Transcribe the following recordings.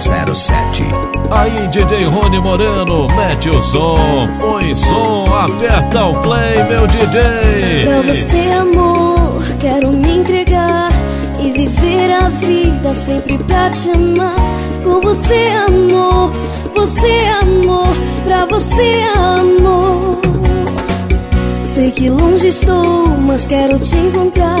007. Aí, DJ Rony Moreno, mete o som, põe som, aperta o play, meu DJ. Pra você, amor, quero me entregar e viver a vida sempre pra te amar. Com você, amor, você, amor, pra você, amor. Sei que longe estou, mas quero te encontrar.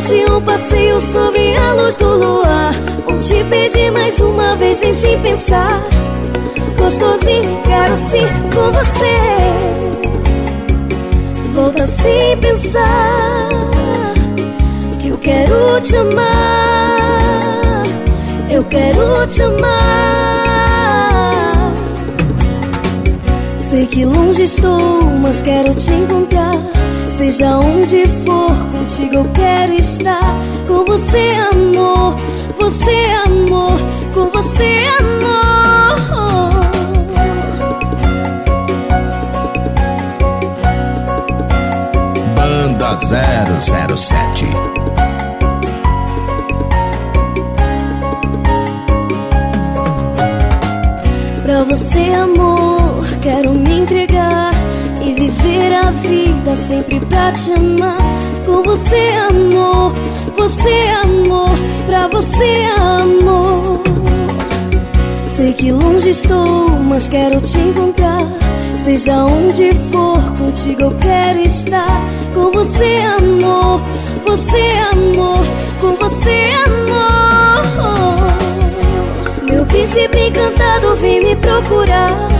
À noite um passeio sobre a luz do luar. Vou te pedir mais uma vez, vem sem pensar. Gostosinho, quero sim com você. Volta sem pensar Que eu quero te amar. Eu quero te amar. Sei que longe estou, mas quero te encontrar Seja onde for, contigo eu quero estar. Com você, amor, você, amor, com você, amor. Banda 007. Pra você, amor, quero me entregar e viver a vida sempre pra te amar. Com você, amor, você, amor, pra você, amor. Sei que longe estou, mas quero te encontrar. Seja onde for, contigo eu quero estar. Com você, amor, você, amor, com você, amor. Meu príncipe encantado vem me procurar.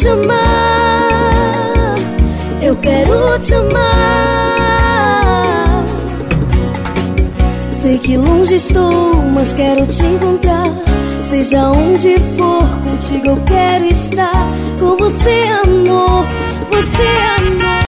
te amar, eu quero te amar. Sei que longe estou, mas quero te encontrar. Seja onde for, contigo eu quero estar. Com você, amor, você, é amor.